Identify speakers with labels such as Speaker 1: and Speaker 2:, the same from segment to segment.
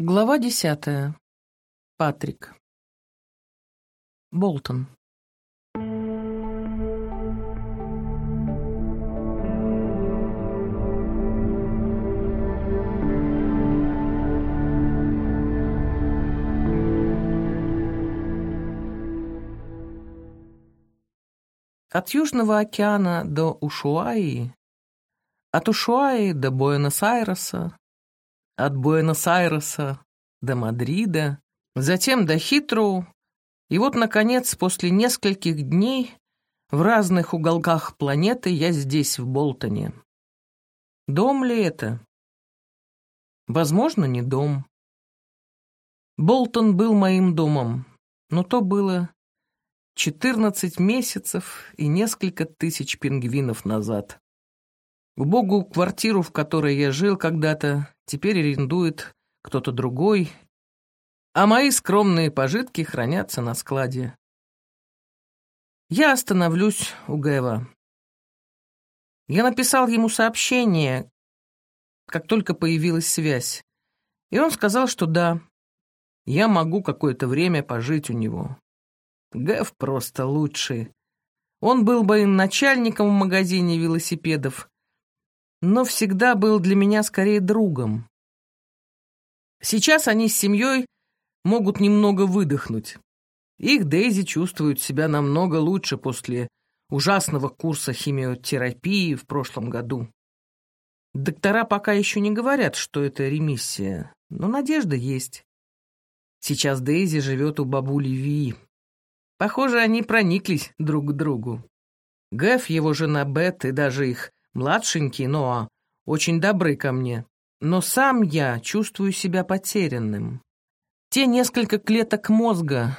Speaker 1: Глава десятая. Патрик. Болтон. От Южного океана до Ушуаи, от Ушуаи до Буэнос-Айреса, от Буэнос-Айреса до Мадрида, затем до Хитроу, и вот, наконец, после нескольких дней в разных уголках планеты я здесь, в Болтоне. Дом ли это? Возможно, не дом. Болтон был моим домом, но то было 14 месяцев и несколько тысяч пингвинов назад. Убогую квартиру, в которой я жил когда-то, теперь арендует кто-то другой, а мои скромные пожитки хранятся на складе. Я остановлюсь у Гэва. Я написал ему сообщение, как только появилась связь, и он сказал, что да, я могу какое-то время пожить у него. Гэв просто лучший. Он был бы начальником в магазине велосипедов, но всегда был для меня скорее другом. Сейчас они с семьей могут немного выдохнуть. Их Дейзи чувствует себя намного лучше после ужасного курса химиотерапии в прошлом году. Доктора пока еще не говорят, что это ремиссия, но надежда есть. Сейчас Дейзи живет у бабули Ви. Похоже, они прониклись друг к другу. Гэф, его жена Бет и даже их Младшенький Ноа очень добры ко мне, но сам я чувствую себя потерянным. Те несколько клеток мозга,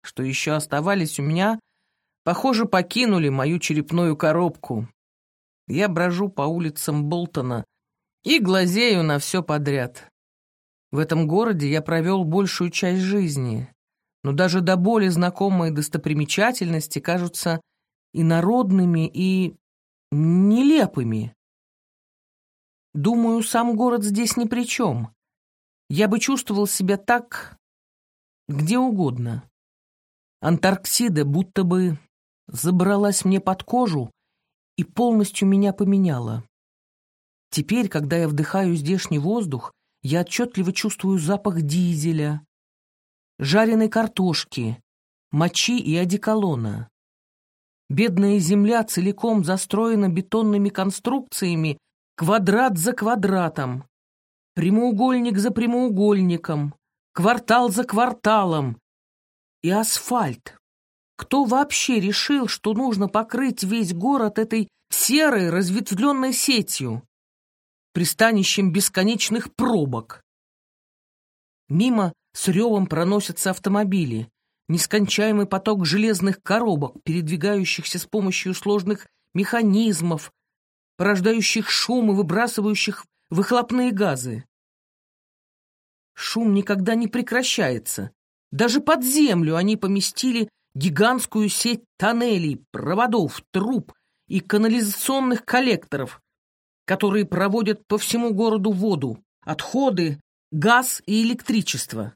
Speaker 1: что еще оставались у меня, похоже, покинули мою черепную коробку. Я брожу по улицам Болтона и глазею на все подряд. В этом городе я провел большую часть жизни, но даже до боли знакомые достопримечательности кажутся инородными и нелепыми. Думаю, сам город здесь ни при чем. Я бы чувствовал себя так где угодно. Антарктида будто бы забралась мне под кожу и полностью меня поменяла. Теперь, когда я вдыхаю здешний воздух, я отчетливо чувствую запах дизеля, жареной картошки, мочи и одеколона. Бедная земля целиком застроена бетонными конструкциями, квадрат за квадратом, прямоугольник за прямоугольником, квартал за кварталом. И асфальт. Кто вообще решил, что нужно покрыть весь город этой серой разветвленной сетью, пристанищем бесконечных пробок? Мимо с ревом проносятся автомобили нескончаемый поток железных коробок, передвигающихся с помощью сложных механизмов, порождающих шум и выбрасывающих выхлопные газы. Шум никогда не прекращается. Даже под землю они поместили гигантскую сеть тоннелей, проводов, труб и канализационных коллекторов, которые проводят по всему городу воду, отходы, газ и электричество.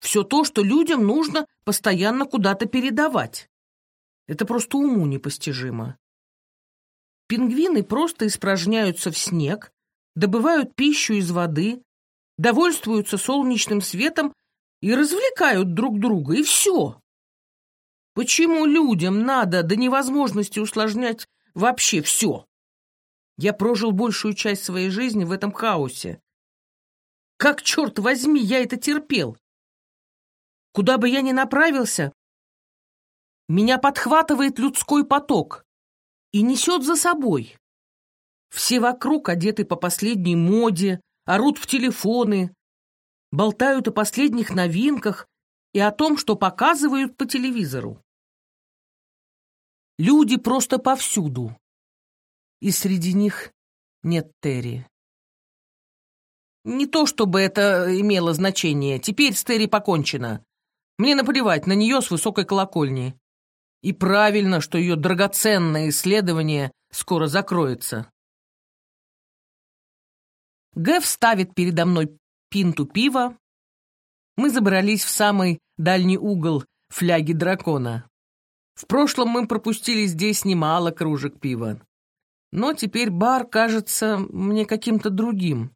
Speaker 1: Все то, что людям нужно постоянно куда-то передавать. Это просто уму непостижимо. Пингвины просто испражняются в снег, добывают пищу из воды, довольствуются солнечным светом и развлекают друг друга, и все. Почему людям надо до невозможности усложнять вообще все? Я прожил большую часть своей жизни в этом хаосе. Как, черт возьми, я это терпел? Куда бы я ни направился, меня подхватывает людской поток и несет за собой. Все вокруг одеты по последней моде, орут в телефоны, болтают о последних новинках и о том, что показывают по телевизору. Люди просто повсюду. И среди них нет Терри. Не то чтобы это имело значение. Теперь с Терри покончено. Мне наплевать на нее с высокой колокольни. И правильно, что ее драгоценное исследование скоро закроется. Гэв ставит передо мной пинту пива, Мы забрались в самый дальний угол фляги дракона. В прошлом мы пропустили здесь немало кружек пива. Но теперь бар кажется мне каким-то другим.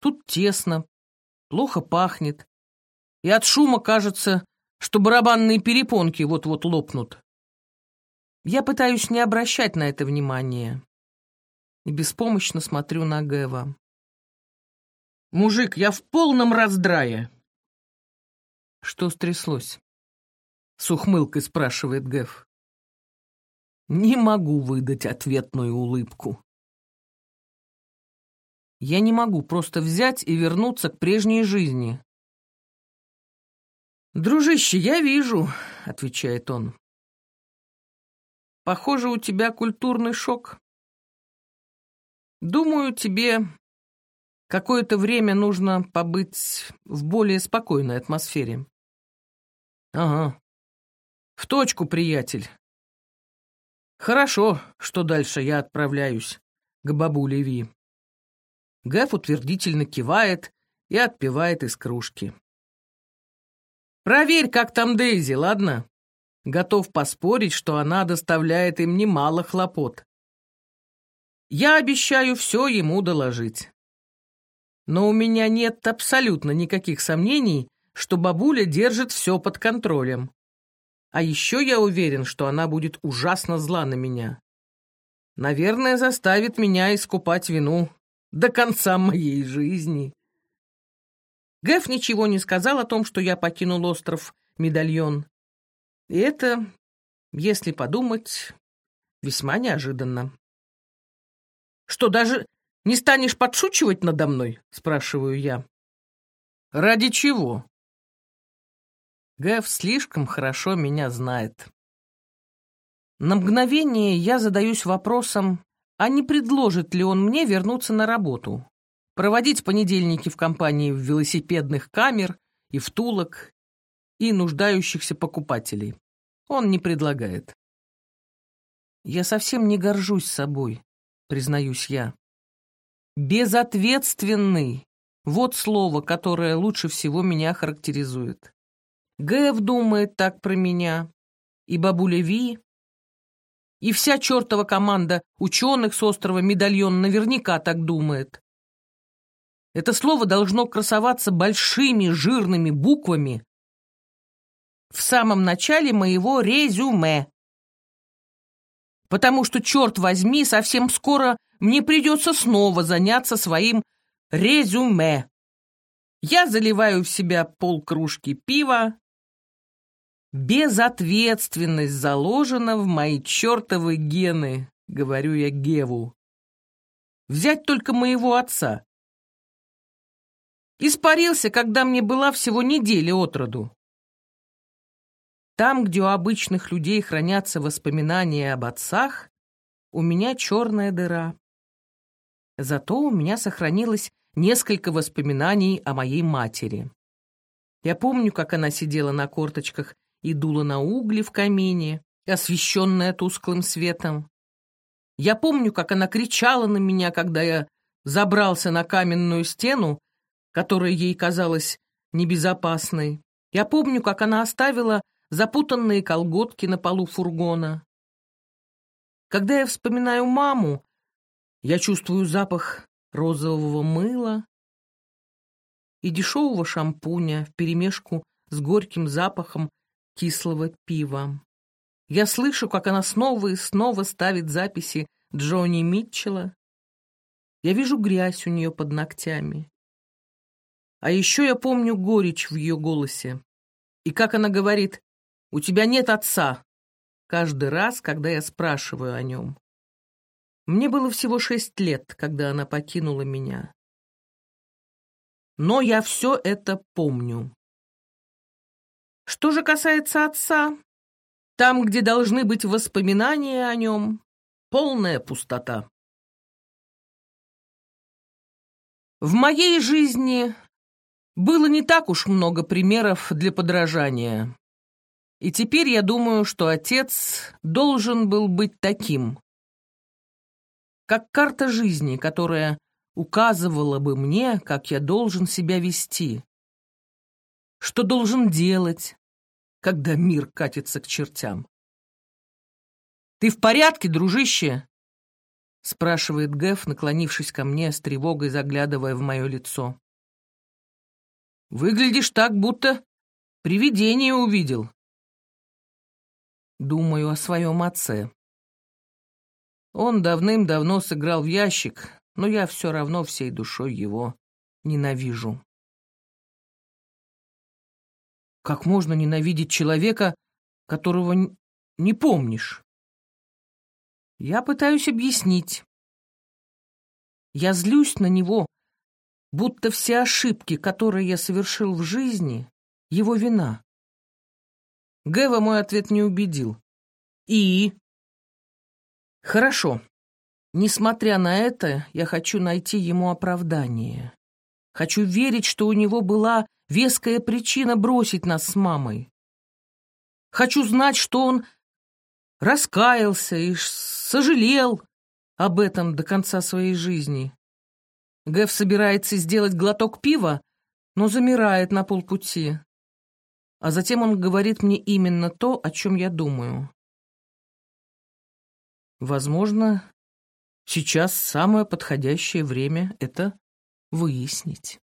Speaker 1: Тут тесно, плохо пахнет. И от шума кажется, что барабанные перепонки вот-вот лопнут. Я пытаюсь не обращать на это внимания. И беспомощно смотрю на Гэва. «Мужик, я в полном раздрае!» «Что стряслось?» С ухмылкой спрашивает Гэв. Не могу выдать ответную улыбку. Я не могу просто взять и вернуться к прежней жизни. «Дружище, я вижу», — отвечает он. «Похоже, у тебя культурный шок. Думаю, тебе какое-то время нужно побыть в более спокойной атмосфере». «Ага. В точку, приятель. Хорошо, что дальше я отправляюсь к бабуле Ви». Гэф утвердительно кивает и отпивает из кружки. «Проверь, как там Дейзи, ладно?» Готов поспорить, что она доставляет им немало хлопот. Я обещаю все ему доложить. Но у меня нет абсолютно никаких сомнений, что бабуля держит все под контролем. А еще я уверен, что она будет ужасно зла на меня. Наверное, заставит меня искупать вину до конца моей жизни. Гэф ничего не сказал о том, что я покинул остров Медальон. И это, если подумать, весьма неожиданно. «Что, даже не станешь подшучивать надо мной?» — спрашиваю я. «Ради чего?» Гэв слишком хорошо меня знает. На мгновение я задаюсь вопросом, а не предложит ли он мне вернуться на работу, проводить понедельники в компании велосипедных камер и втулок и нуждающихся покупателей. Он не предлагает. Я совсем не горжусь собой, признаюсь я. Безответственный — вот слово, которое лучше всего меня характеризует. Гэв думает так про меня, и бабуля Ви, и вся чертова команда ученых с острова Медальон наверняка так думает. Это слово должно красоваться большими жирными буквами в самом начале моего резюме. Потому что, черт возьми, совсем скоро мне придется снова заняться своим резюме. Я заливаю в себя полкружки пива, Безответственность заложена в мои чертовы гены, говорю я Геву. Взять только моего отца. Испарился, когда мне была всего неделя от роду. Там, где у обычных людей хранятся воспоминания об отцах, у меня черная дыра. Зато у меня сохранилось несколько воспоминаний о моей матери. Я помню, как она сидела на корточках и дула на угли в камине, освещенная тусклым светом. Я помню, как она кричала на меня, когда я забрался на каменную стену, которая ей казалась небезопасной. Я помню, как она оставила запутанные колготки на полу фургона. Когда я вспоминаю маму, я чувствую запах розового мыла и дешевого шампуня вперемешку с горьким запахом кислого пива. Я слышу, как она снова и снова ставит записи Джонни Митчелла. Я вижу грязь у нее под ногтями. А еще я помню горечь в ее голосе. И как она говорит, «У тебя нет отца», каждый раз, когда я спрашиваю о нем. Мне было всего шесть лет, когда она покинула меня. Но я все это помню. Что же касается отца, там, где должны быть воспоминания о нем, полная пустота. В моей жизни было не так уж много примеров для подражания. И теперь я думаю, что отец должен был быть таким. Как карта жизни, которая указывала бы мне, как я должен себя вести. что должен делать, когда мир катится к чертям. «Ты в порядке, дружище?» — спрашивает Гэф, наклонившись ко мне с тревогой, заглядывая в мое лицо. «Выглядишь так, будто привидение увидел». Думаю о своем отце. Он давным-давно сыграл в ящик, но я все равно всей душой его ненавижу. Как можно ненавидеть человека, которого не помнишь? Я пытаюсь объяснить. Я злюсь на него, будто все ошибки, которые я совершил в жизни, его вина. Гэва мой ответ не убедил. И? Хорошо. Несмотря на это, я хочу найти ему оправдание. Хочу верить, что у него была веская причина бросить нас с мамой. Хочу знать, что он раскаялся и сожалел об этом до конца своей жизни. Гэв собирается сделать глоток пива, но замирает на полпути. А затем он говорит мне именно то, о чем я думаю. Возможно, сейчас самое подходящее время это выяснить.